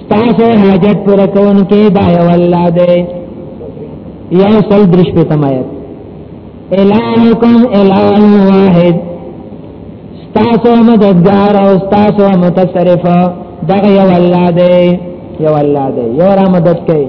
ستاسو حاجت پورا کون کې دا یو الله دی یا سل درش په تمایت الہکم الہ واحد ستاسو مددگار او ستاسو متصرف دا یو الله دی یو الله دی یو را مدد کوي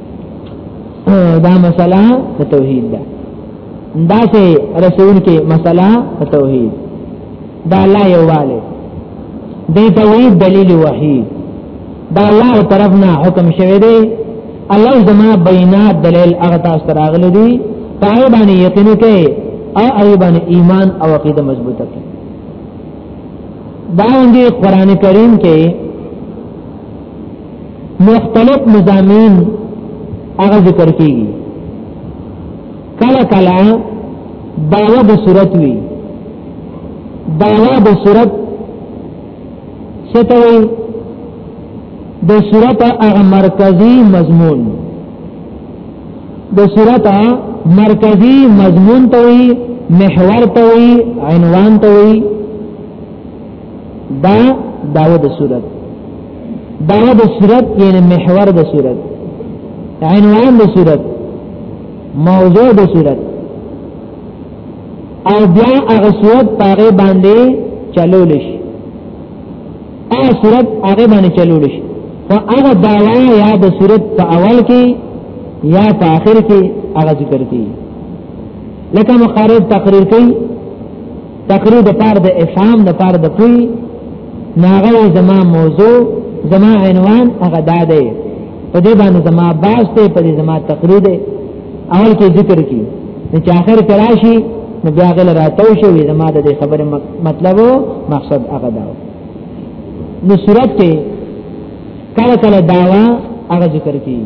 دا مسله د توحید ده دا سه رسول کې مسله د توحید دا الله یواله دې توحید دلیل وحی دا الله طرف نه حکم شوی دی الله زما بینات دلیل هغه تاسو راغلي دي پای باندې یقین کې او ای باندې ایمان او عقیده مضبوطه کړئ دا اندی قرآن کریم کې مختلف مزامین هغه ذکر کیږي کله کله داوا د صورت وی داوا د صورت ستوي د صورت هغه مرکزی مضمون د صورت مرکزی مضمون ته وی محور ته وی عنوان ته وی دا داوه د صورت دا د صورت یعنی محور د صورت عنوان د صورت موضوع د صورت او بیا هغه صورت پاره باندې چلول شي هغه صورت هغه باندې چلول شي او هغه داوا یا د صورت په اول کې یا په آخر کې هغه ذکر کوي لکه مخارج تقریر کوي تقریر د پاره د افهام د پاره د کوی ناغه زما موضوع زما عنوان هغه دا دی په دې باندې زما باس ته په دې زما تقریر دی اول کې ذکر کی چې اخر کراشي نو بیا غل راتو شو زما د خبره مطلب مقصد هغه دا نو صورت کې کله کله داوا هغه ذکر کی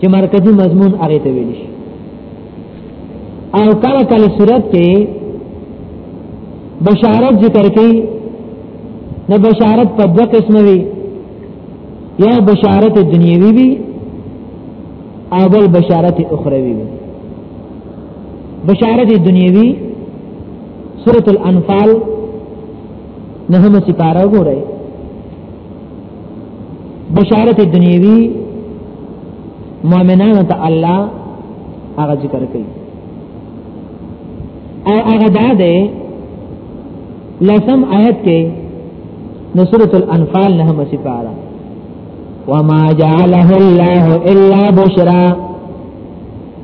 چې مرکزی مضمون هغه ته ویل شي او کله کله صورت کې بشارت ذکر کړي د بشارت په دوه قسمه وي یا بشارت دنیوي وي او بل بشارت اخروی وي بشارت دنیوي سورۃ الانفال نه هم سپاره وګورئ بشارت دنیوی مؤمنانو ته الله هغه ذکر کوي او هغه دا ده لسم آیت کې نو سورۃ الانفال نه هم سپاره وما جعله الله الا بشرا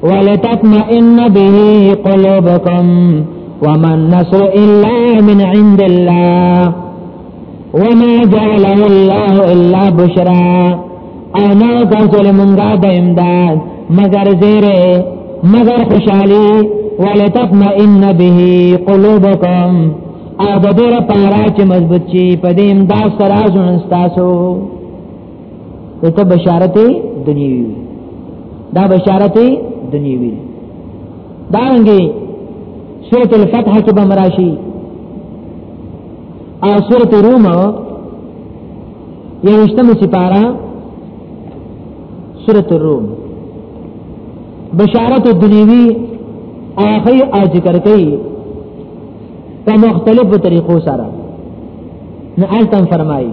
ولتطمئن به قلوبكم وما النصر الا من عند الله وما جعل الله الا بشرا او نو تاسو له مونږه د امداد مگر زیره مگر خوشحالی ولتطمئن به قلوبکم او د دې لپاره چې مضبوط شي په دې امداد سره ځون تاسو ته بشارت دنیوي دا بشارت دنیوي دا رنګي سورۃ الفتح کې بمراشي او سورت روم یوشتم سپارا سورت روم بشارت دنیوی آخی او ذکر کئی پا مختلف طریقو سارا نو آلتم فرمائی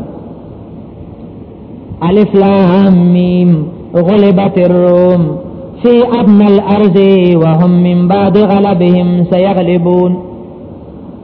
الف لام میم غلبت الروم فی ابن الارض وهم من بعد غلبهم سیغلبون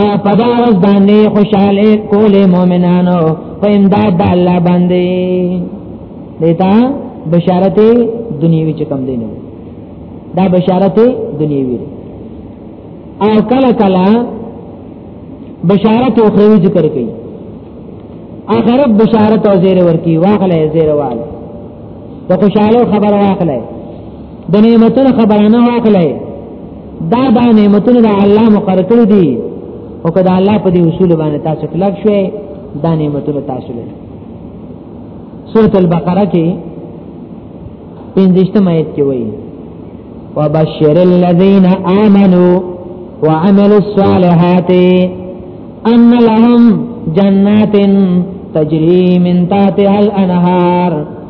او پدا ورځ باندې خوشاله کولې مؤمنانو په امداد د الله باندې دیتا بشارت دنیوي چې کم دی نو دا بشارت دنیوي او کله کله بشارت اخروی ذکر کوي اخرت بشارت او زیر ورکی واخلې زیر وال د خوشاله خبر واخلې د نعمتونو خبرانه واخلې دا دا نعمتونه د الله مقرر کړی دي او کله الله په دې اصول باندې تاسو کلک شوي دا نعمتونه تاسو لري سورۃ البقره کې پنځشتم آیت کې وایي وبشر الذين آمنوا وعملوا الصالحات ان لهم جنات تجري من تحتها الانهار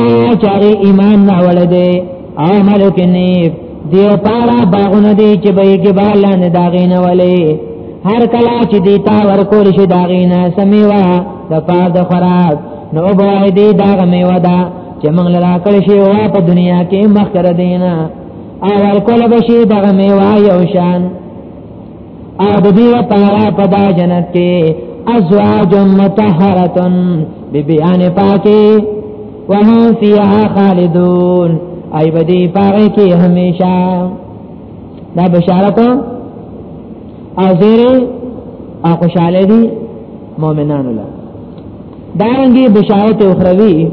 آیا چاری ایمان ناول دی او ملو کې نیب دیو پارا باغونه دی چې به کې بالان داغین ولې هر کله چې دی تا ورکول شي داغین سمیوا د پاره د خراب نو به دی داغ میوا دا چې موږ لرا کړ شي وا په دنیا کې مخکره دینا او ورکول به شي داغ میوا یو شان او د دې لپاره په دا جنت کې ازواج متطهرتن ببيان پاکي وهم فيها خالدون ای بدی پاره کې هميشه دا بشارت او زیر او خوشاله دي مؤمنانو له دارنګي بشارت اخروی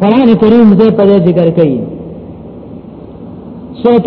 قران کریم دې په ذکر کوي سورۃ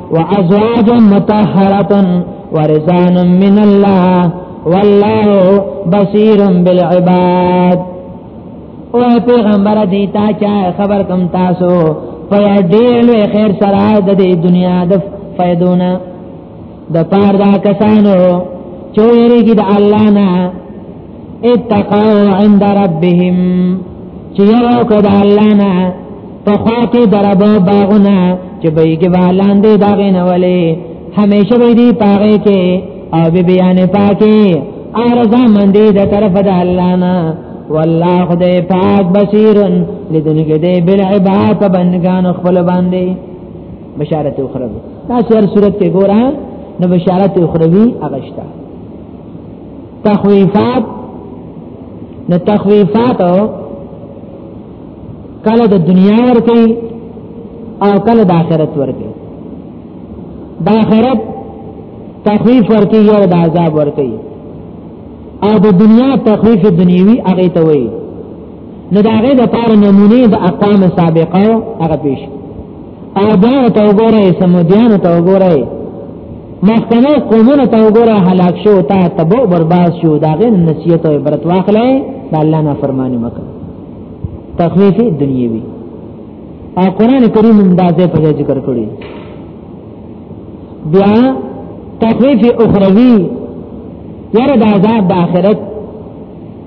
وازواج مطهره ورزان من الله والله بصير بالعباد او پیغمبر دیتا چا خبر کم تاسو په ډېر لوی خیر سره د دې دنیا د فائدونه د پاره دا کسانو چويري کې د الله نه اتقوا عند ربهم چې یو کده الله نه په خاطر دربو باغونه چې بېګ والاندې داغې نه ولې همیشه به دې پاره کې او به بیان پاکي ارزا مندې د طرف د الله نه والله خدای پاک بصیرن لدنګ دې بل عبادت بندگان خپل باندې بشارت اخروی دا سر صورت کې ګورا نو بشارت اخروی اغشتا تخویفات نو تخویفات کله د دنیا ورکی او کله د آخرت ورکی د آخرت تخویف ورکی یو د عذاب ورکی او د دنیا تخویف دنیوی هغه ته وایي نو دا غي د پاره نمونه د اقوام سابقه هغه پیش عادیان ته وګورئ سمودیان ته وګورئ مخکنه قومونه ته وګوره هلاک شو تا تبو برباد شو دا غیر نصیحت او عبرت واخلې دا الله نه فرمانی مکه تخفیف دنیوی او قران کریم اندازې په ذکر کړی بیا تخفیف اخروی یره د عذاب د آخرت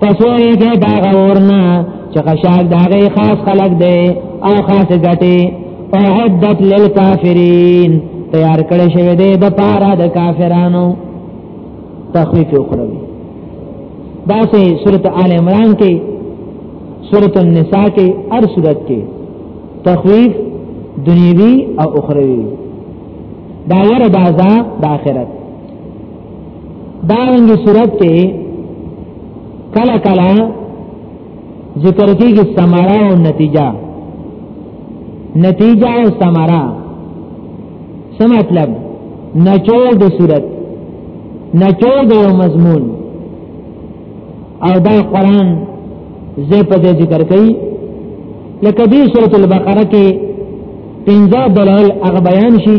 پسوری کې باغ ورنا چې خشاک داغه خاص خلق دی او خاص غټي اعدت للکافرین تیار کړی شوی دی د پاره د کافرانو تخفیف وکړي دا سه سورته آل عمران کې سورته النساء کې هر سورته کې تخفیف دنیوی او اخروی دا ور بازا د آخرت دارنګي صورت کې کلا کلا ذکر کېږي ثمره او نتیجه نتیجه او ثمره څه مطلب نچوړ د صورت نچوړ د مضمون او دا قران زه په دې ذکر کوي لکه دې سورۃ البقره کې پنځه دلایل هغه بیان شي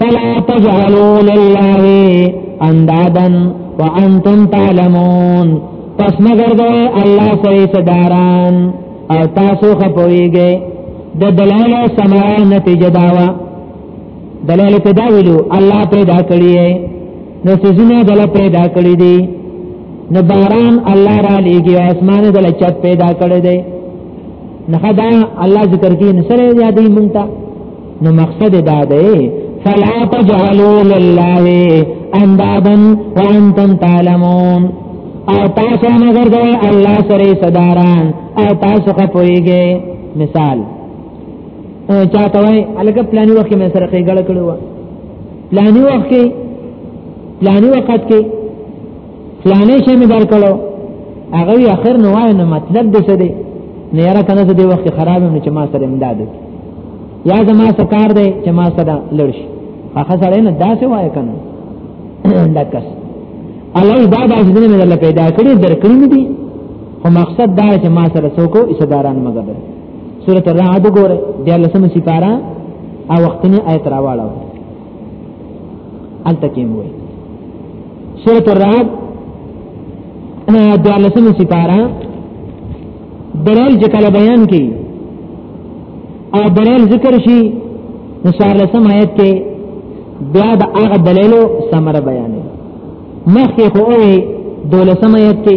فلا تجعلوا لله اندادا وانتم تعلمون پس مگر دے اللہ سری صداران او تاسو خپوئی گئے د دلائل سماع نتیجه داوا دلائل پیدا ویلو الله پیدا کړی ہے نو سيزونه دل پیدا کړی دی نو باران الله را لېږي اسمان دل چت پیدا کړی دی نه دا الله ذکر کې نسره یادې مونږ ته نو مقصد دا دی فلا تجعلوا لله اندادا وانتم تعلمون او تاسو نظر دی الله سره صداران او تاسو خپويږي مثال چاته وای الګ پلاني وخت مې سره کې ګړ کړو پلاني وخت کې پلاني وخت کې فلانه شی مې درکړو هغه یې اخر نو وای نه مطلب دې څه دی نه یاره کنه زه دې وخت خراب مې چې ما سره امداد یا زما سکار دی چې ما سره لړش هغه سره نه داسې وای کنه دکس الله دا د ځینې مې الله پیدا کړی درکړی مې دي خو مقصد دا چې ما سره څوک ایصداران مګر سورۃ الرعد ګوره د لسمه سپاره او وختنی آیت راواړو التکیم وای سورۃ الرعد دولسمه سپاره درل چې کله بیان کړي او درل ذکر شي نو څوارلسم آیت کې بیا د هغه دلیلو ثمره بیانې مخکې خو وې دولسم آیت کې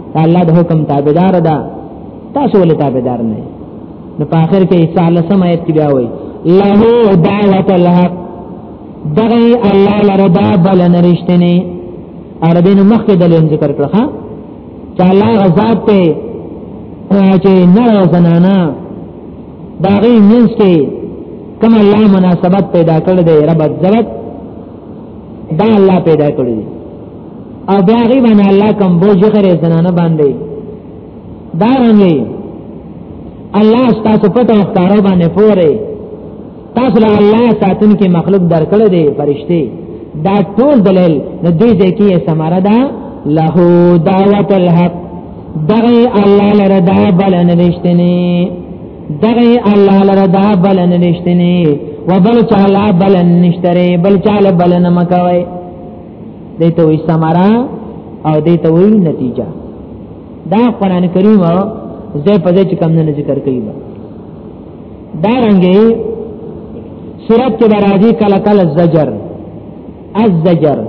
الله د حکم تابعدار ده تاسو ولې تابعدار نه نو په اخر کې عیسی علیه السلام آیت کې بیا وایي له دعوت الحق دغه الله لره دا بل نرشتنی عربین مخکې د لوم ذکر کړه چې الله غزاد ته چې نه زنانا دا غي منځ کې کوم الله مناسبت پیدا کړ دی رب عزت دا الله پیدا کړی او بیا غي باندې الله کوم بوج خره زنانه باندې دا رنګي الله تاسو په تاسو کارو باندې پوره تاسو له الله ساتون کې مخلوق درکړه دي فرشتي دا ټول دلیل د دې ځکه یې سماره ده له دعوت الحق دغه الله لره دا بل نه نشتنی دغه الله لره دا بل نه نشتنی وبل چاله بل نشتره بل چاله بل نه مکوي دیته وی سمرا او دیته وی نتیجه دا قران کریم زې په دې چې کم نه ذکر کوي دا رنګي صورت کې راځي کله کله زجر الزجر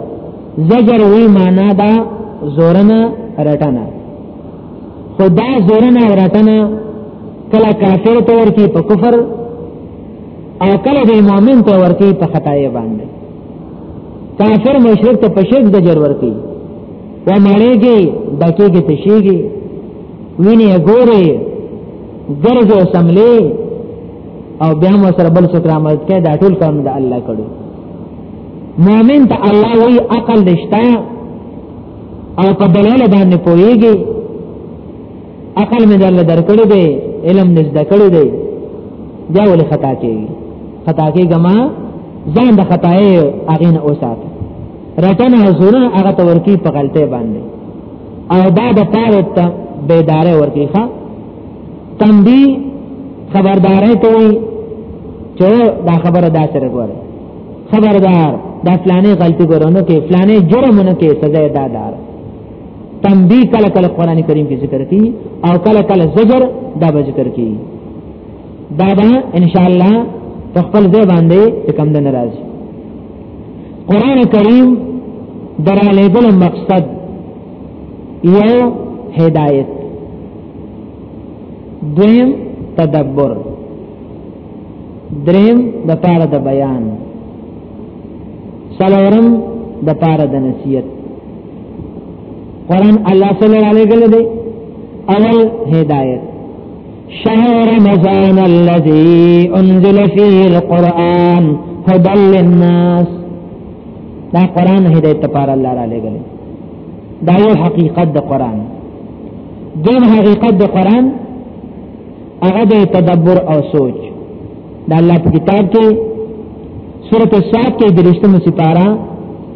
زجر وی معنا دا زورنا رټنا خدا زورنا رټنا کله کافر ته ورکی په کفر او کله د مؤمن ته ورکی په خدای باندې کافر مشرک ته په شرک زجر ورکي و مړېږي دکېږي تشيږي ویني ګوري ګرځو سملي او بیا مو سره بل څوک رحمت کوي دا ټول کارونه د الله کړو مؤمن ته الله وی عقل نشتا او په دلیل باندې پويږي عقل مې دل درکړې دی علم مې زده کړې دی دا ولې خطا کېږي خطا کېږي ما ځان د خطای هغه نه اوسات رټنه زونه هغه تورکی په غلطه باندې او دا د پاره ته بیداره ورکی ښا تنبی خبردارې کوي چې دا خبره دا سره ګوره خبردار دا فلانه غلطي ګورنو کې فلانه جرمونه کې سزا دادار تنبیه کله کله قران کریم کې ذکر کی او کله کله زجر دا به ذکر کی دا به ان شاء الله خپل ځای باندې کوم د ناراض قران کریم دراله بل مقصد یو هدایت دویم تدبر دریم د پاره د بیان سلورم د پاره د نصیحت قرآن الله صلی اللہ علیہ گلے دے اول ہدایت شهر رمضان الذي انزل فيه القرآن هدى للناس دا قرآن هدایت تپار الله را لګل دا یو حقیقت د قرآن دین حقیقت د قرآن هغه د تدبر او سوچ دا الله په کتاب کې سورۃ الصاد کې د رښتمو سپارا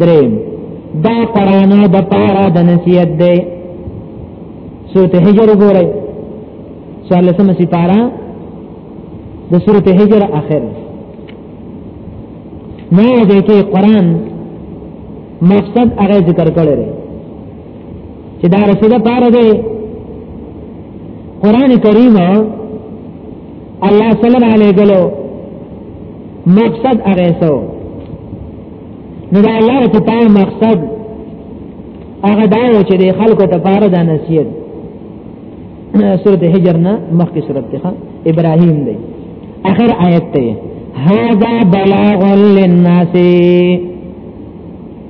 دریم دا قرآن دا پارا دا نصیت دے سورت حجر گو رہے سوال لسم سی پارا دا سورت حجر آخر ما دے کہ قرآن مقصد اغی ذکر کرے رہے چی دا رسول پارا دے قرآن کریم الله صلی الله علیه ګلو مقصد هغه سو نو دا الله ته پای مقصد هغه دا و چې د خلکو ته پاره د نصیحت سورته هجر نه مخکې سورته ښا ابراهیم دی اخر آیت ته هذا بلاغ للناس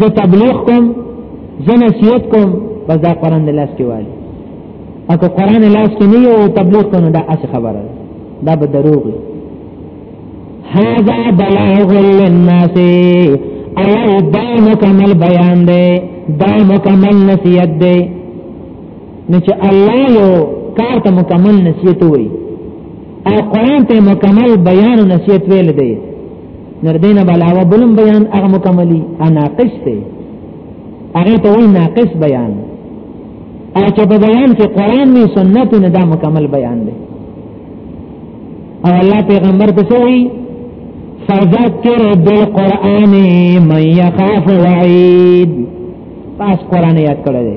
زه تبلیغ کوم زه نصیحت کوم بس دا قران لاس کې والی اګه قران لاس کې نه یو تبلیغ کوم دا اصل خبره دا به دروغ هذا بلاغ للناس ایا دا مکمل بیان دی دا مکمل نصیحت دی نو چې الله یو کار ته مکمل نصیحت وایي او قران ته مکمل بیان او نصیحت ویل دی نردین علاوه بلم بیان هغه مکملی ناقص دی هغه ته وی ناقص بیان او چې په بیان کې قران وی سنت نه دا مکمل بیان دی او الله پیغمبر ته وی فذکر بالقران من يخاف وعید پاس قران یاد کړی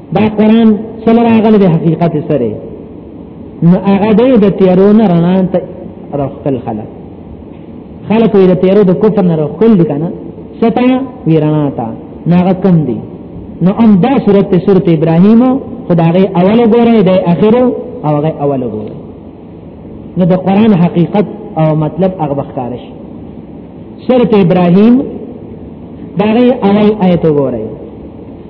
دا قران سره راغلی د حقیقت سره نو هغه د تیارو نه رڼا ته راخل خلک خلک د تیارو د کفر نه راخل دي کنه ستا ویرانا تا ناغه کم دي نو ام دا سورته سورته ابراهیم خدای اول ګوره د اخرو او هغه اول ګوره نو د قران حقیقت او مطلب هغه بخارش سورته ابراهیم دا اول آیت ګوره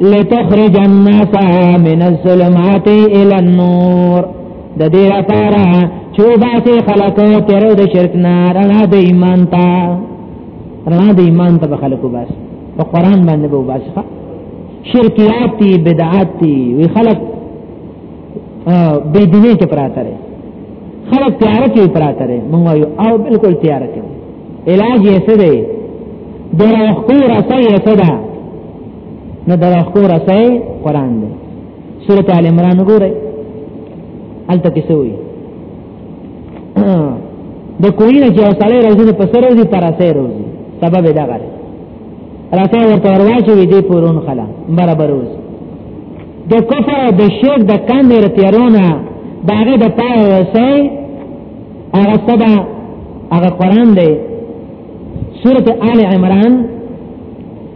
لتخرج الناس من الظلمات الى النور د دې لپاره چې باسي خلق تر د شرک نه رڼا د ایمان ته رڼا د ایمان ته به خلق وباس په قران باندې به وباس شرکیات دي بدعات دي وی خلق بې دیني کې پراته لري خلق تیار کې پراته لري موږ یو او بالکل تیار کې علاج یې څه دی د روح کو رسې څه ده نه درخو رسای قران دی سورۃ آل عمران وګورئ الته کې څه وایي د کوی نه چې اوساله روزي په سر روزي پر اسه روزي سبب دا غره راته ورته ورواچوي دې پورون خلا برابر روزي د کفر د شرک د کاندې رتیرونه داغه د پای وسه هغه سبا هغه قران دی سورته آل عمران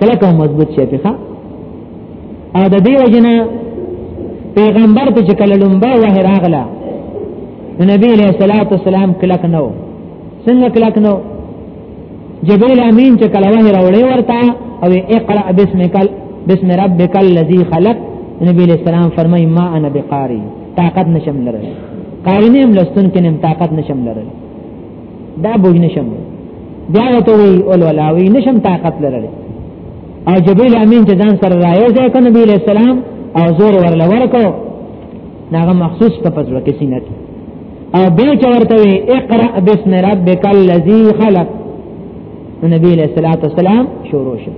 کله کوم مضبوط شي په او د دې وجنه پیغمبر ته چې کله لومبه وه راغله نبی علیہ الصلوۃ والسلام کلک نو څنګه کلک نو جبرئیل امین چې کله وه راوړې ورته او اقرا بسمک بسم ربک الذی خلق نبی علیہ السلام فرمای ما انا بقاری طاقت نشم لره قاری نیم لستون کې نیم طاقت نشم لره دا بوج نشم بیا ته وی اول ولاوی نشم طاقت لرلی او جبريل امين چې ځان سره رايو ځای کو نبی عليه السلام او زور ورل ورکو ناغه مخصوص په پزړه کې سینه کې او به چورته وی اقرا بسم ربک الذی خلق نبی عليه الصلاه والسلام شروع شو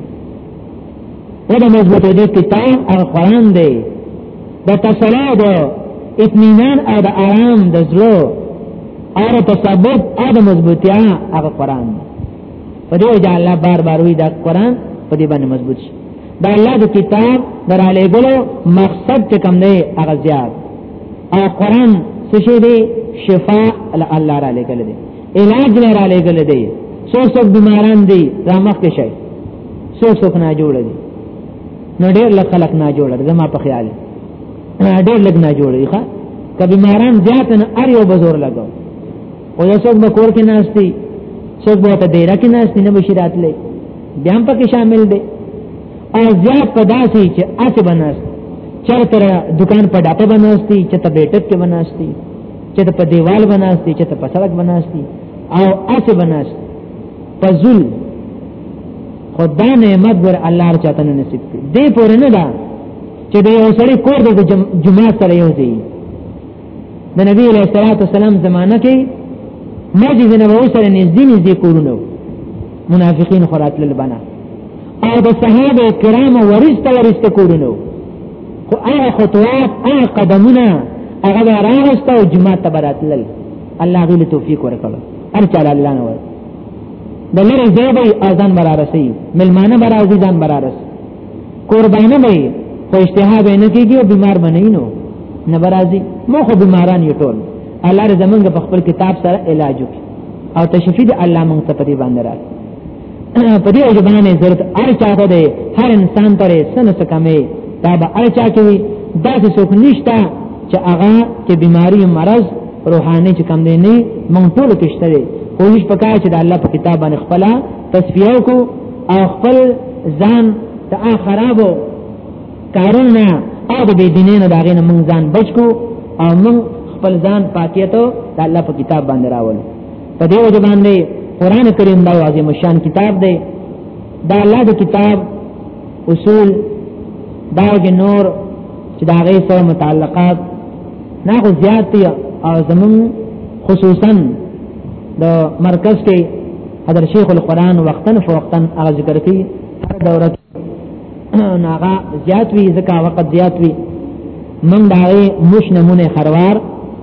ودا مضبوط دی کتاب او قرآن دی دا تسلا دا اطمینان او دا آرام دا زلو او دا تصبت او دا مضبوطیا او قرآن دی پدې وجه الله بار بار وی دا قرآن پدې باندې مضبوط شي دا الله د کتاب دراله ګلو مقصد چې کوم دی هغه زیات او قرآن څه شي دی شفاء الله را لګل دی علاج نه را لګل دی سو سو بیماران دی را مخ کې شي سو سو نه جوړ دي نو ډېر لږ خلک نه جوړ دي زما په خیال ډېر لږ نه جوړ دي ښا که بیماران زیات نه ار یو بزور لګاو او یو څوک به کور کې ناشتي څوک به ته ډیر کې ناشتي نه بشی راتلې بیا هم پکې شامل دي او زیات په داسي چې اته بناست چرته دکان په ډاپه بناستی چې ته بیٹک کې بناستی چې ته په دیوال بناستي چې ته په سړک بناستي او اسه بناست فزل خدای نعمت ور الله چاته نصیب کړي دې پورې نه دا چې د یو سړي کور د جمعه سره یو دی د نبی علیہ الصلوۃ والسلام زمانہ کې مسجد نبوي سره نږدې نږدې کورونه منافقین خرات لبنا او د صحابه کرامو ورسته ورسته کورونو خو هغه خطوات هغه قدمونه هغه به راغسته او جمعه ته براتلل الله غوله توفیق ورکړ ارچال الله نور د لری زیبه اذان برارسي ملمانه برازي ځان برارس قربانه به خو اجتهاد نه کیږي او بیمار بنینو نه برازي مو خو بیماران یو ټول الله رزمنګ په خپل کتاب سره علاج وکړي او تشفی د الله مونږ ته په دې باندې راځي په دې وجه باندې ضرورت هر چا ته دی هر انسان ته سنه څه کمې دا به هر چا کې دا څه څوک نشته چې هغه کې بیماری مرض روحاني چې کم دی نه مونږ ټول کې شته دی خو هیڅ پکا چې د الله په کتاب باندې خپل تصفیه کو او خپل ځان ته خرابو کارونه او د دینونو دا غینه مونږ ځان بچو او مونږ خپل ځان پاکیتو د الله په کتاب باندې راول په دې وجه باندې قران کریم دا عظیم شان کتاب دی دا الله د کتاب اصول دا نور چې دا غي سره متعلقات نه خو زیات دي او زمون خصوصا د مرکز کې حضر شیخ القرآن وقتا فوقتا هغه ذکر کوي هر دوره ناغا زیات وی زکا وقت زیات وی من داغی مش نمونه خروار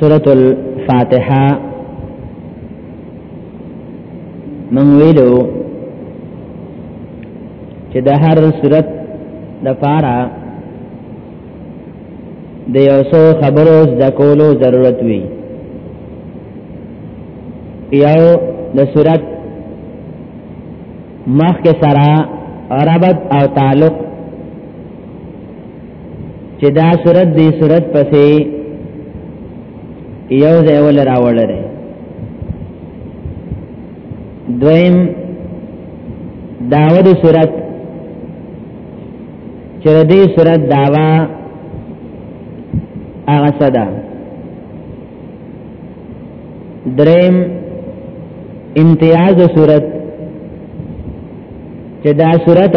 سورۃ الفاتحه من ویلو چې د هر سورۃ د پاره د یو څو خبرو د کولو ضرورت وي یو د صورت مخ کې سره عربت او تعلق چې دا صورت دې صورت پسې یو ځای ول راوړل دویم داود صورت چې دې صورت داوا هغه صدا دریم امتیاز صورت چې دا صورت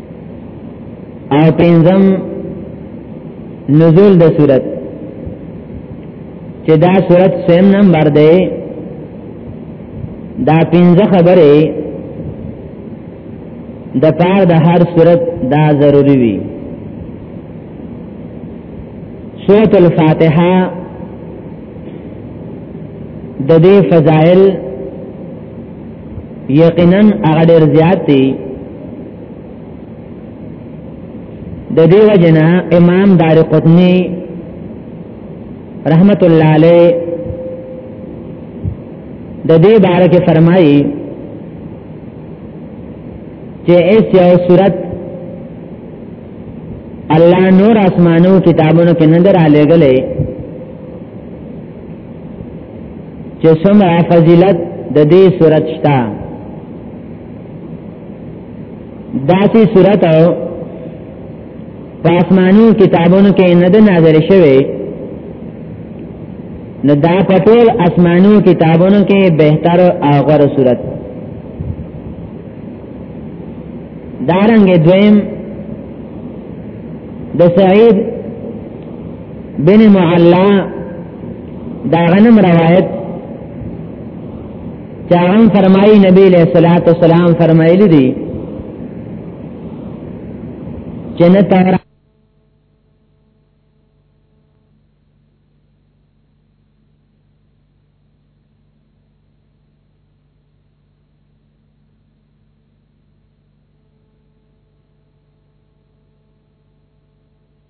او پنځم نزول د صورت چې دا صورت سیم نمبر دی دا پنځه خبره د پاره د هر صورت دا ضروری وي سورۃ الفاتحه د دې فضائل یقینا هغه ډیر زیات دی د دې وجنا امام دار قطنی رحمت الله علیه د دې باره کې فرمایي چې ایس یو صورت الله نور اسمانو کتابونو کې نظر علی غلې چې سمع فضیلت د دې صورت شتا داسې صورت او په آسماني کتابونو کې نه ده نازل شوی نو دا په ټول آسماني کتابونو کې بهتر او غوره صورت دارنګ دویم د سعید بن معلا دا غنم روایت چاغم فرمایي نبی له صلوات و سلام فرمایلی دی چې نه تارا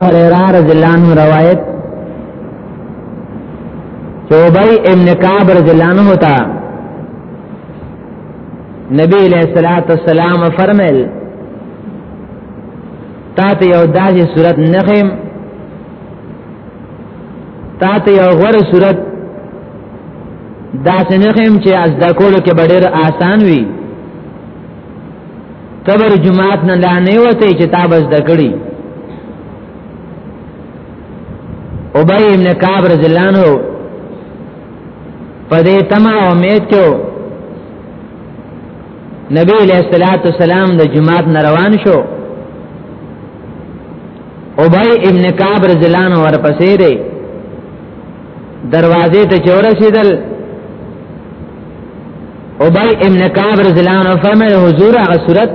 هريره رضی الله عنه روایت چوبای ابن کعب رضی الله عنه تا نبی علیہ الصلوۃ والسلام فرمایل تا ته یو داسې صورت نخیم تا ته یو غوره صورت دا سنخم چې از د کولو کې ډېر آسان وي تبر جماعت نه لانه وته چې تا بس د کړی ابی ابن کعب رضی الله عنه په دې تما امید کې نبی علیہ الصلوۃ والسلام د جماعت نه روان شو ابی ابن کعب رضی الله عنه ورپسې دی دروازې ته چورسیدل ابی ابن کعب رضی الله عنه فرمایي حضور هغه صورت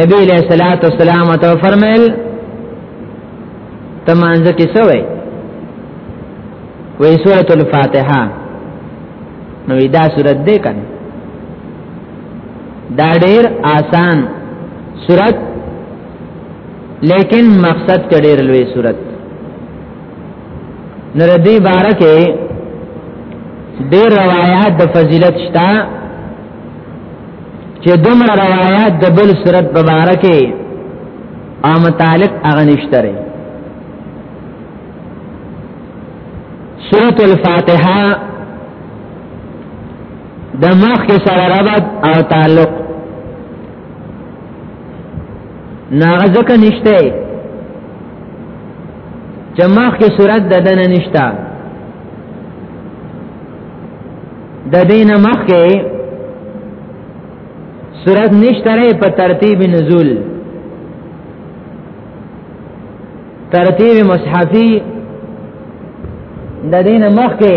نبی علیہ الصلوۃ والسلام ته فرمایل تمانځ کې سوې وې سورۃ الفاتحه نو دا صورت دې کنه دا ډیر آسان صورت لیکن مقصد کې ډیر لوی صورت نور دی بارکه ډیر روایت د فضیلت شتا چې دومره روایت د بل صورت په باره کې او متعلق هغه نشته سورۃ الفاتحه د مخ کې سره ربط او تعلق ناغه ځکه نشته چې مخ کې صورت د دنه نشته د دینه مخ کې صورت نشته په ترتیب نزول ترتیب مصحفی د دینه مخ کې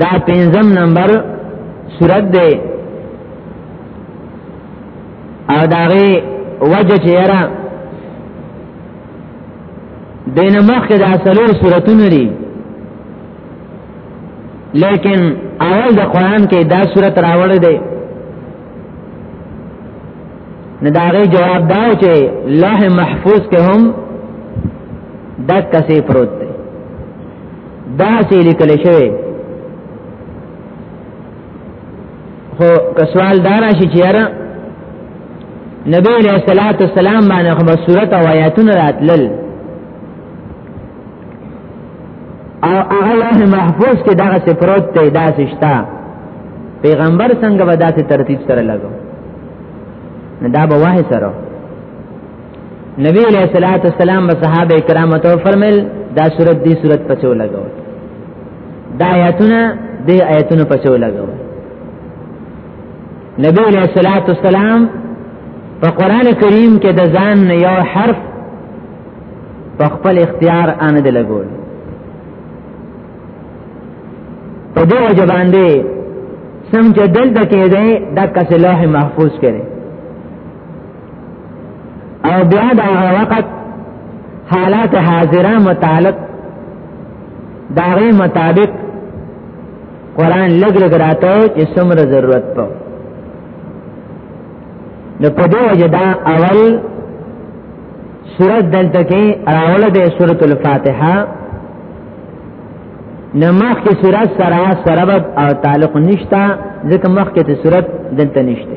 دا پنځم نمبر صورت دی او داغه وجه چې یرا دین مخ کې د اصلور صورتونه لري لیکن اول د قران کې دا صورت راوړل دی نه داغه جواب دا چې لوح محفوظ کې هم دا کسې پروت دا سې لیکل شوی خو کسوال دارا شي چې یاره نبی علیہ الصلوۃ والسلام باندې خو صورت او آیاتونه راتلل او هغه لوح محفوظ کې دغه څه پروت دی دا سشتا پیغمبر څنګه به داسې ترتیب سره لګو نه دا به واه سره نبی علیہ الصلوۃ والسلام به صحابه کرامو ته فرمایل دا صورت دی صورت پچو لګاو دا آیاتونه دی آیاتونه پچو لګاو نبی علیہ الصلوۃ والسلام په قران کریم کې د ځان یو حرف په خپل اختیار ان دی لګول په دې وجه باندې سم چې دلته کې دی د کس لوح محفوظ کړي او بیا دا وخت حالات حاضره متعلق داغه مطابق قران لګ لګ راته چې څومره ضرورت په نو په دې وجه دا اول سورۃ دلته کې راوړل د سورۃ الفاتحه نو مخ کې سورۃ سره سره او تعلق نشتا ځکه مخ کې ته سورۃ دلته نشته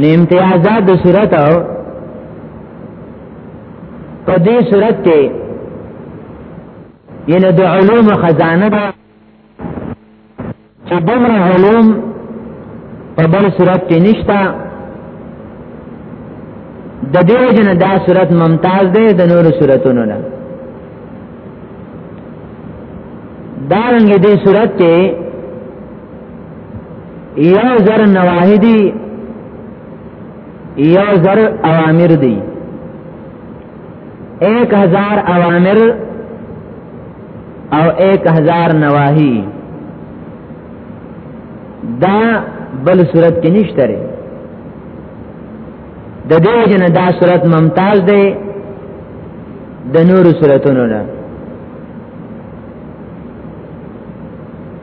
نه امتیازات د صورت په دې صورت کې ینه د علوم خزانه ده چې دومره علوم په بل صورت کې نشته د دې جن دا صورت ممتاز ده د نورو صورتونو نه دارنګ دې صورت کې یو زر نواهی دی یو زر اوامر دی ایک هزار اوامر او ایک هزار نواهی دا بل صورت کې نشته لري د دې جن دا صورت ممتاز دی د نور صورتونو نه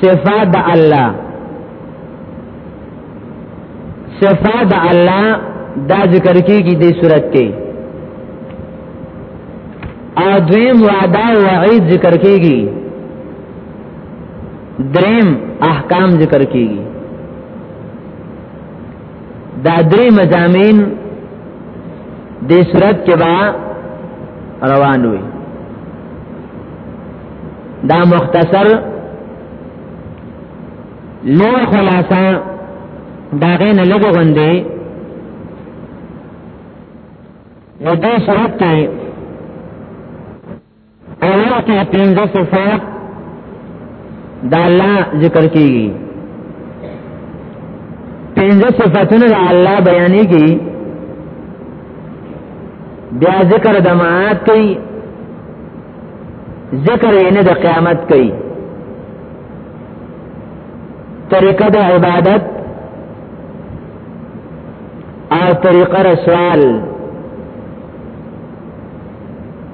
صفات د الله صفات د الله دا ذکر کیږي د صورت کې او دویم وعده او وعید ذکر کیږي دریم احکام ذکر کیږي دا درې مزامین د صورت کې با روان وي دا مختصر لو خلاصہ دا غین لګو غندې نو دې صورت کې اولو کې پنځه صفات د الله ذکر کیږي پنځه صفاتونه د الله بیانېږي بیا ذکر د معاد کوي ذکر یې نه د قیامت کوي طریقه د عبادت او طریقه رسوال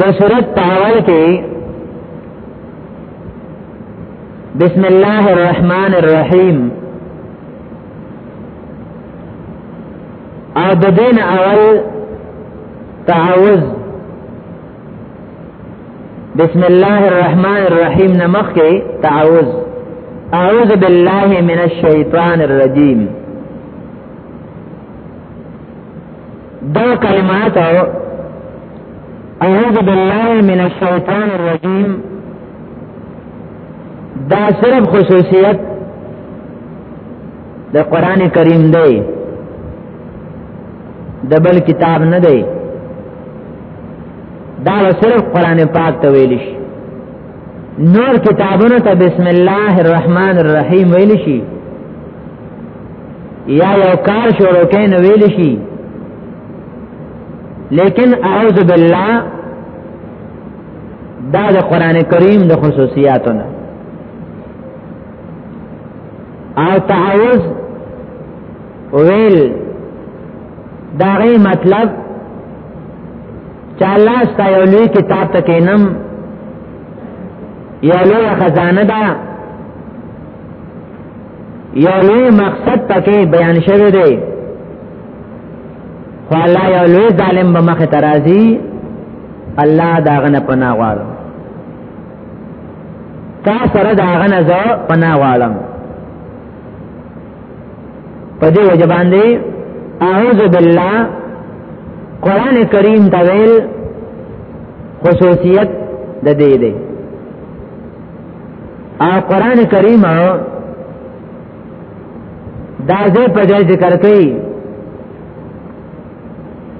د صورت په اول کې بسم الله الرحمن الرحیم او د دین اول تعوذ بسم الله الرحمن الرحیم نمخ کې تعوذ اعوذ بالله من الشیطان الرجیم دو کلمات اعوذ بالله من الشیطان الرجیم دا صرف خصوصیت د قران کریم دی د بل کتاب نه دی دا صرف قران پاک ته ویل شي نور کتابونو ته بسم الله الرحمن الرحیم ویل شي یا یو کار شروع کین ویل شي لیکن اعوذ بالله دا د قران کریم د خصوصیاتونه او تعوذ ویل دا غي مطلب چې الله ستاسو لوی کتاب ته کینم یا لوی خزانه ده یو لوی مقصد پکې بیان شوی دی خو الله یو لوی ظالم به مخه ترازی الله دا غنه پناه غواړم تا سره دا غنه زه پناه غواړم په دې وجه باندې اعوذ بالله قران کریم دا ویل خصوصیت د دې دی او قران کریم دا ځای په ځای ذکر کوي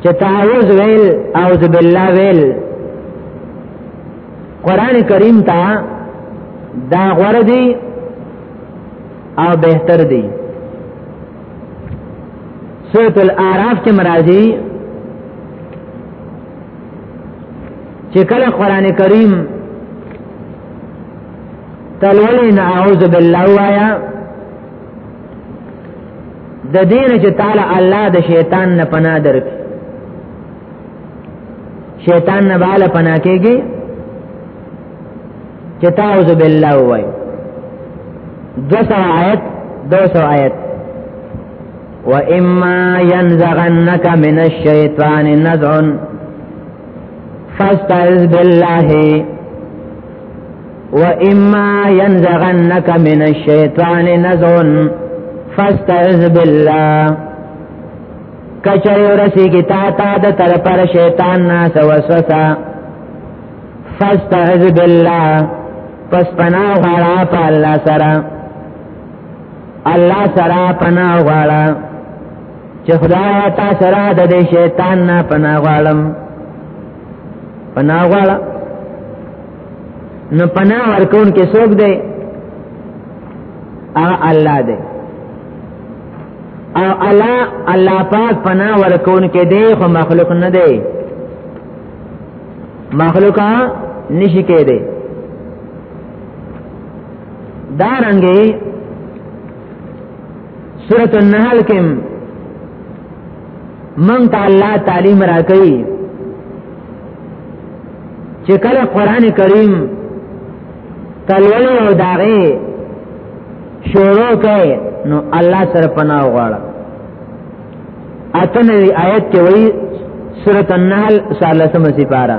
چې تعوذ ویل اعوذ بالله ویل قران کریم ته دا غوړه دی او بهتر دی سورۃ الاعراف کې مرাজি چې کله قران کریم تلولی نه اعوذ بالله وایا د دین چې تعالی الله د شیطان نه پناه درک شیطان نه بالا پناه کېږي چې تعوذ بالله وای دو سو آیت دو سو آیت و اما ينزغنك من الشيطان نزع فاستعذ بالله و اما ينزغنك من الشيطان نزع فاستعذ بالله کچر ورسی کی تا تا د تر پر شیطان ناس وسوسه فاستعذ بالله پس پناه غړا په الله سره الله سره پناه غواړه چې خدای تا سره د دې شیطان نه پناه غواړم پناه غواړه نو پناه ورکون کې څوک دی او الله دی او الله الله پاک پناه ورکون کې دی خو مخلوق نه دی مخلوقا نشی کې دی دا رنګه سورۃ النحل کې من ته الله تعلیم راکړي چې کله قران کریم تلول او داغه شروع کوي نو الله سره پناه وغواړه اتنه آیت کې وایي سورۃ النحل 13 سپاره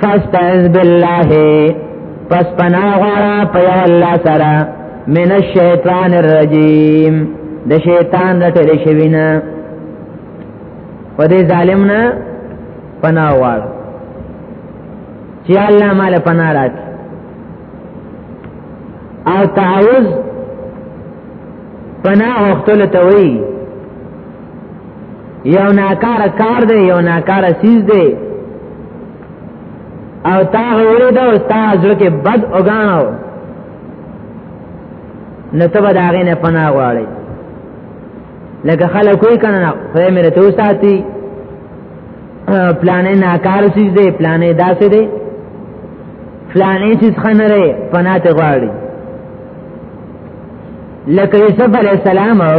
فاستعذ بالله پس پنا غواړه په الله سره من الشیطان الرجیم د شیطان رټل شوی نه په دې ظالم نه پنا غواړه چې الله مال پنا راکړي او تعوذ پنا وختل ته وی یو ناکار کار دی یو ناکار چیز دی او تا غوړې دا او تا ځل کې بد وګاڼو نو ته به دا غینه پناه غواړي لکه خلک کوئی کنه خدای مې ته وساتي پلانې ناکار چیز دی پلانې داسې دی پلانې چیز خنره پناه ته غواړي لکه یوسف علی السلام او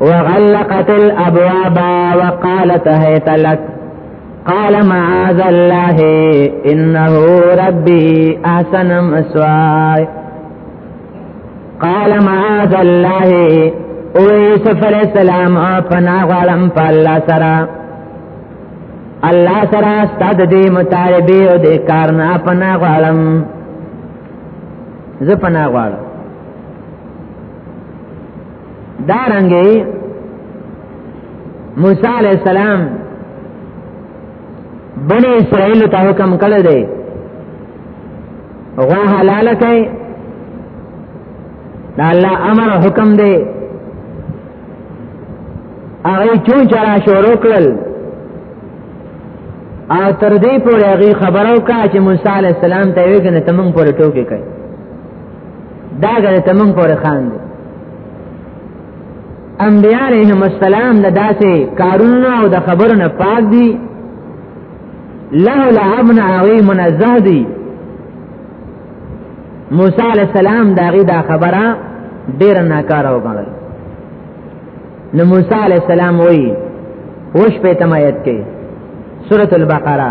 وغلقت الأبواب وقالت هيت لك قال معاذ الله إنه ربي أحسن مسواي قال معاذ الله ويوسف عليه السلام پنا غالم فالله الله الله سره ستاد دي مطالبه ودي كارنا فنا غلم غالم زه پناه غواړم دا رنګي موسی علی السلام بنی اسرائیل ته حکم کړی دی غوا حلال کړي دا الله امر حکم دی هغه چون چرا شروع کړل او تر دې پورې هغه خبرو کا چې موسی علی السلام ته ویل کنه تمنګ پورې ټوکی کوي دا غره تمون پر خان دي انبیاء علیهم السلام د داسې کارونو او د خبرو نه پاک دي له لعبن هغه منزه دي موسی علی السلام دا غي دا خبره ډیر ناکاره وکړل نو موسی علی السلام وی وش په تمایت کې سورۃ البقره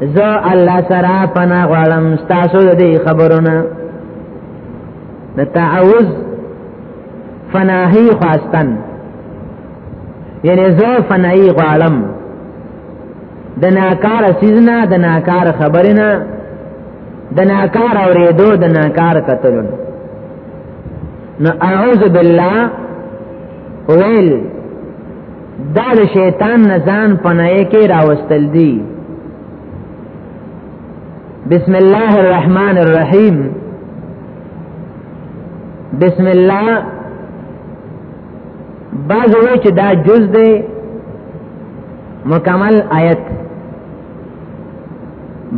زه الله سره پنا غواړم تاسو دې خبرونه د تعوذ فناهی خواستن یعنی زه فناهی غواړم د ناکار سیزنا د ناکار خبرنا د ناکار اوریدو د ناکار قتلون نو اعوذ بالله ویل دا د شیطان نه ځان پناه کې راوستل دي بسم الله الرحمن الرحیم بسم الله باز وی چې دا جز دی مکمل آیت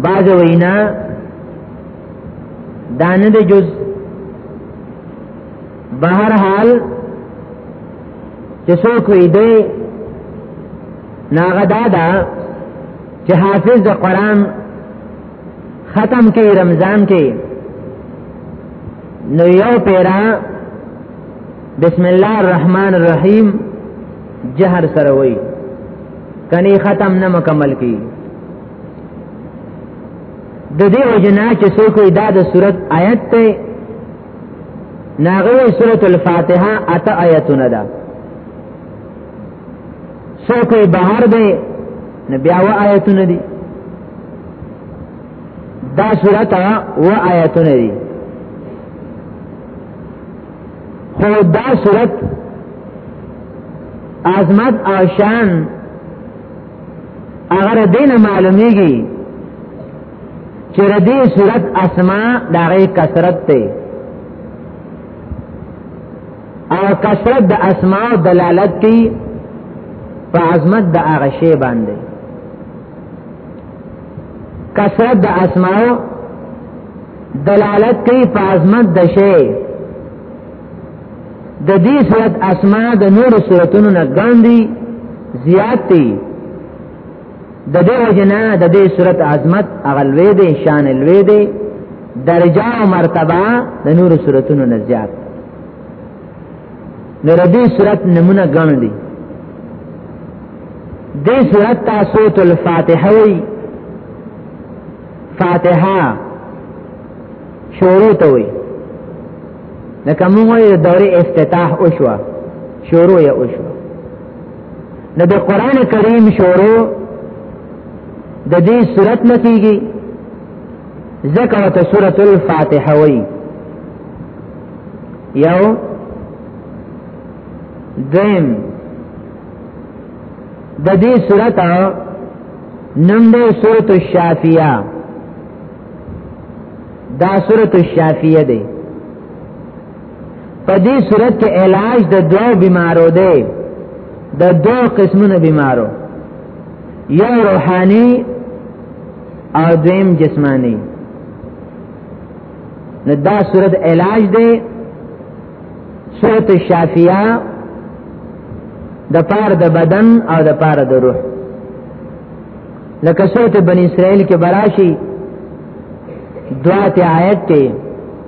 باز وینا دانه د جز بهر حال چې څوک وي دی ناغه دا دا چې حافظ د قران ختم کې رمضان کې نو یو پیرا بسم الله الرحمن الرحیم جهر سره وای کني ختم نه مکمل کی د دې وجنا چې څوک دا د صورت آیت ته ناغوی سورة الفاتحه اتا آیتونه ده سوکوی بهر ده نبیاو آیتونه دی دا سورة و آیتونه دی خو دا سورة عظمت او شان اگر دین معلومیږي چې ردی صورت اسما دغه کثرت ته او کثرت د اسما دلالت کوي په عظمت د هغه شی باندې کثرت د اسما دلالت کوي په عظمت د شی د دې صورت اسما د نور صورتونو نه ګاندي زیات دي د دې وجنه د دې صورت عظمت اغلوې دې شان لوې دې درجه او مرتبه د نور صورتونو نه زیات نو دې صورت نمونه ګڼ دي دې صورت تاسو ته الفاتحه وي فاتحه شروع ته وي لکه موږ د دورې افتتاح وشو شروع یې وشو نو د قران کریم شروع د دې صورت نه کیږي ځکه ته سورۃ الفاتحه وایي یو دیم د دې صورت نوم دی سورۃ الشافیہ دا سورۃ الشافیہ دی په دې صورت کې علاج د دوه بیمارو دی د دوه قسمونو بیمارو یو روحاني او دویم جسمانی نو دا صورت علاج دی صورت شافیه د پار د بدن او د پار د روح لکه صورت بنی اسرائیل کې براشي دعا ته آیت ته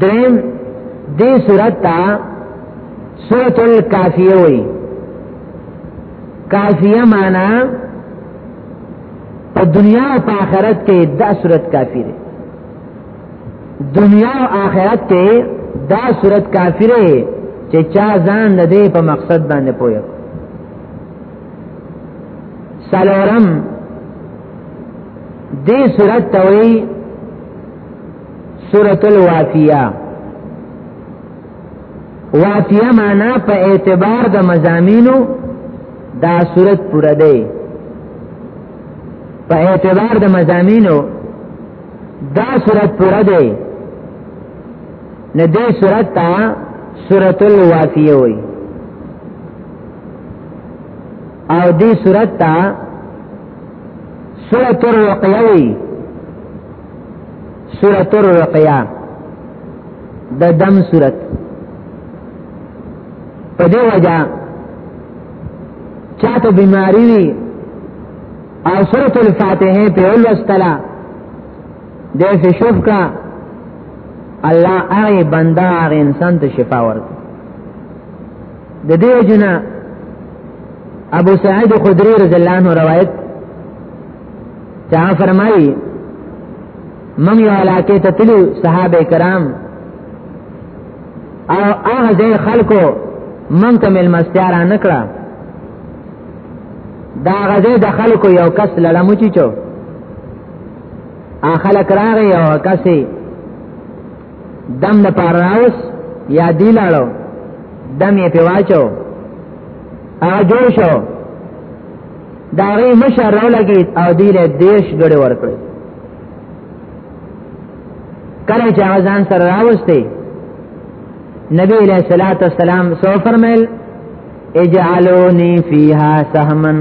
دریم دې صورت ته سورۃ الکافیه وای کافیه معنا په دنیا او په آخرت کې دا صورت کافی دی دنیا او آخرت کې دا صورت کافی دی چې چا ځان د دې په مقصد باندې پوهه سلورم دې صورت ته وایي سورۃ الوافیہ وافیہ معنا په اعتبار د مزامینو دا سورۃ پوره ده په اعتبار د مزامینو دا سورۃ پوره ده نه دې سورۃ ته سورۃ الوافیہ وایي او دې سورۃ ته سورۃ الرقیہ وایي سورۃ الرقیہ د دم سورۃ په دې وجہ چاته بیماری وی او سورۃ الفاتحه په ولستلا د فشوف کا الله هغه بندا هغه انسان ته شفا ورکړي د دې جنا ابو سعید خدری رضی الله عنه روایت چا فرمایي من یو علاقه ته تلو صحابه کرام او هغه ځای خلکو من ته مل مستیارا نکړه دا غزه د خلکو یو کس لړمو چی چو اخل کراغه یو کسي دم نه پار راوس یا دی لاړو دم یې په واچو اجو شو دا غي مشر راولګي او دی له دیش غړي ورکړ کله چې ځان سره راوستي نبی علیہ الصلوۃ والسلام سو فرمایل اجعلونی فیها سهما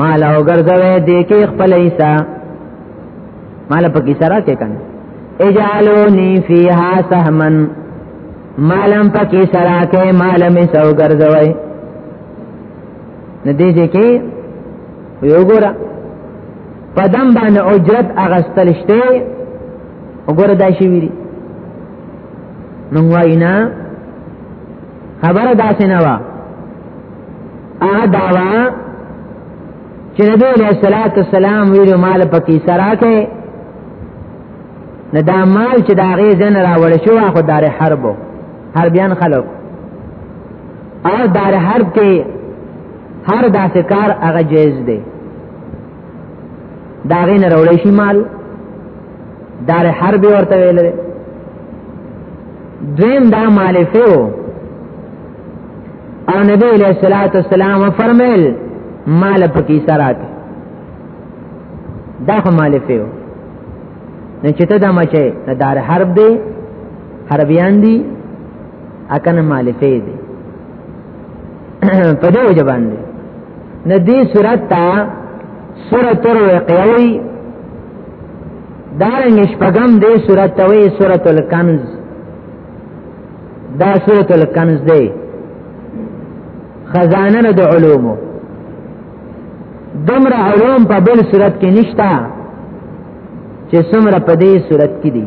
مال او ګرځوي دې کې خپل حصہ مال په کې سره کې کنه اجعلونی فیها سهما مالم پکې سره کې مال می سو ګرځوي نه دې دې کې یو ګورا په دم باندې اجرت اغستل شته وګوره دا شی ویری نو واینا خبره داسې نه وا هغه داوا چې نبی علیہ الصلوۃ والسلام ویلو مال پکې سره کې نه دا مال چې دا غي زن راوړ شو خو دار حربو حربيان خلک او دار هر کې هر داسې کار هغه جایز دی دا غین روړې شي مال دار حرب ورته ویل دی دویم دا مالفه او نبی علیہ الصلوۃ والسلام فرمایل مال پکې سره دا خو مالفه او نه چې ته دا مچې دار حرب دی حربیان دي اکنه مالفه دي په دې وجه باندې نه دې صورت ته سورۃ الرقیوی دارنګ شپږم دې سورۃ ته وی سورۃ الکنز دا سورۃ الکنز دی خزانه د علومو دمر علوم په بل صورت کې نشتا چې څومره په دې صورت کې دي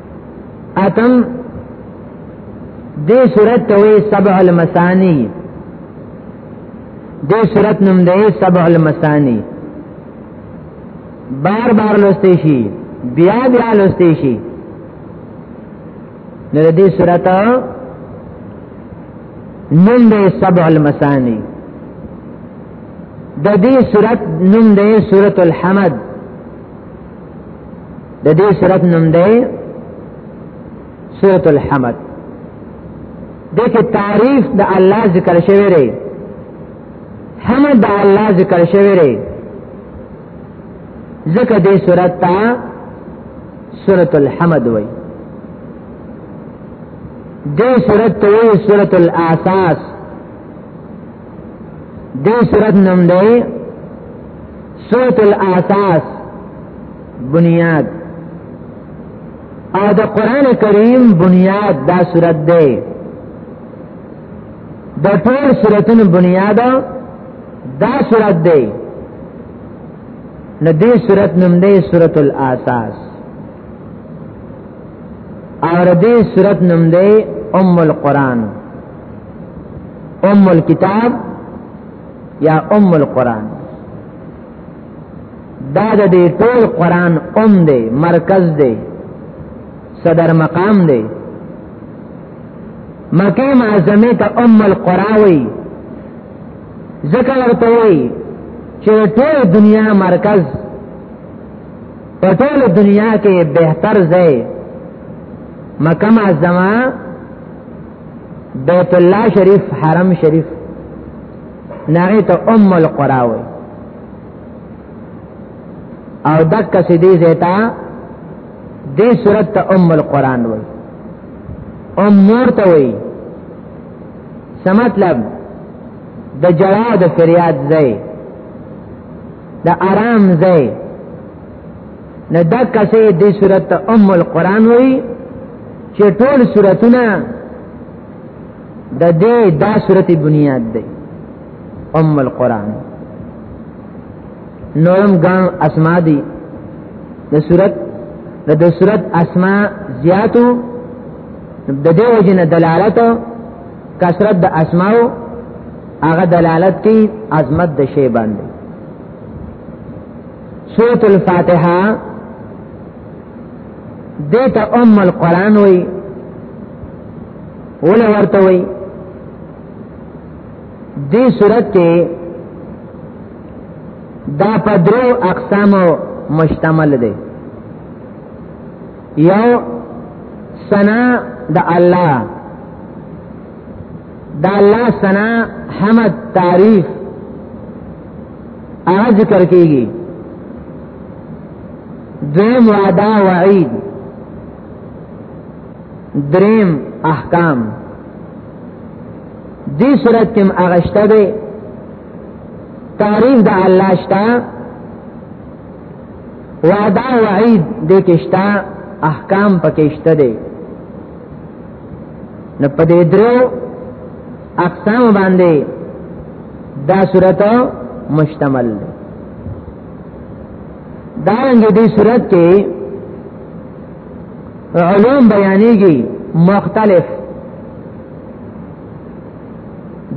اتم دې صورت ته وي سبع المثانی دې صورت نوم دی سبع المثانی بار بار لوستې شي بیا بیا لوستې شي نو دې صورت نوم دی سبع المثانی د دې صورت نوم دی سورۃ الحمد د دې صورت نوم دی سورۃ الحمد د کې تعریف د الله ذکر شوی دی حمد د الله ذکر شوی دی ذکر دې صورت ته سورۃ الحمد وای دې صورت ته وای سورۃ الاساس دی صورت نم دی صورت الاساس بنیاد او د قران کریم بنیاد دا صورت دی د ټول صورتونو بنیاد دا صورت دی نو دې صورت نوم دی سورۃ الاساس اور دې صورت نوم دی ام القرآن ام الكتاب یا ام القرآن دا د دې ټول قرآن ام دی مرکز دی صدر مقام دی مکه معظمه ته ام القراوی ذکر ورته وی چې ټول دنیا مرکز په ټول دنیا کې بهتر ځای مکه معظمه بیت الله شریف حرم شریف نغه ته ام القرا وي او دک سیدی زیتا دې صورت ته ام القران وي ام مور ته وي سمطلب د جړا د فریاد ځای د آرام ځای نه دا کسه دې سورته ام القران وای چې ټول سورتونه د دې دا سورته بنیاد ده ام القران نورم ګان اسماء دي د صورت د د صورت اسماء زیاتو د دې وجنه دلالت کثرت د اسماء هغه دلالت کوي عظمت د شی باندې سورۃ الفاتحه دیتا ام القرآن وی ولی ورته وی دی صورت کې دا په درو اقسامو مشتمل دی یو سنا د الله دا الله سنا حمد تعریف هغه ذکر کیږي دویم وعده وعید دریم احکام دی صورت کم اغشته دی تعریف دا اللہ شتا وعدہ وعید دی کشتا احکام پکشته دی نو په دې درو اقسام باندې دا صورت مشتمل دی دارنګ دې صورت کې علوم بیانېږي مختلف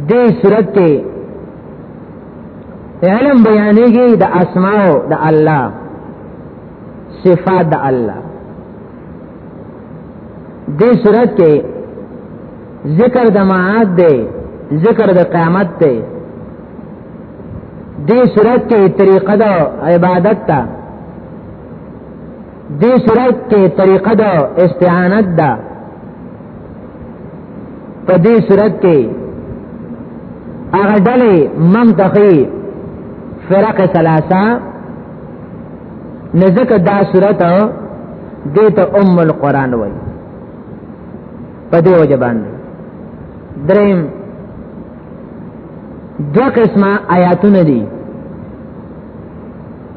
دې صورت کې علم بیانېږي د اسماء د الله صفات د الله دې صورت کې ذکر د معاد دی ذکر د قیامت دی دې صورت کې طریقه د عبادت ته دې صورت کې طریقه د استعانت ده په دې صورت کې هغه ډلې منتخي فرق ثلاثه نزدک دا صورت دیتا ام القرآن وی په دې وجه باندې دریم دو قسمه آیاتونه دي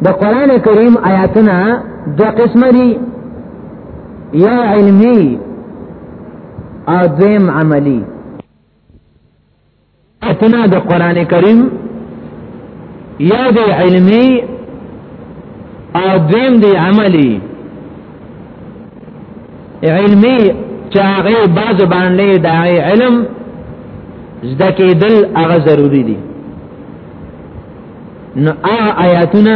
د قران کریم آیاتونه دو قسمه دي یا علمی او دویم عملی اتنا د قران کریم یا د علمی او دیم د عملی علمی چاغه باز باندې د علم زده کېدل هغه ضروری دي نو آیاتونه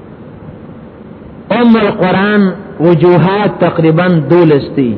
ام القرآن وجوهات تقریبا دولستی